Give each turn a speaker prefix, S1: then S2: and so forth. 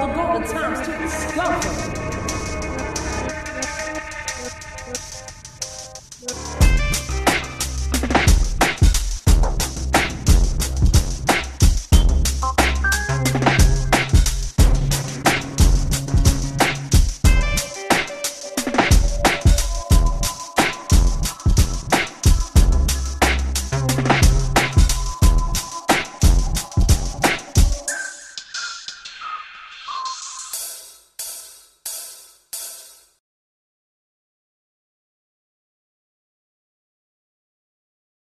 S1: the golden times to discover.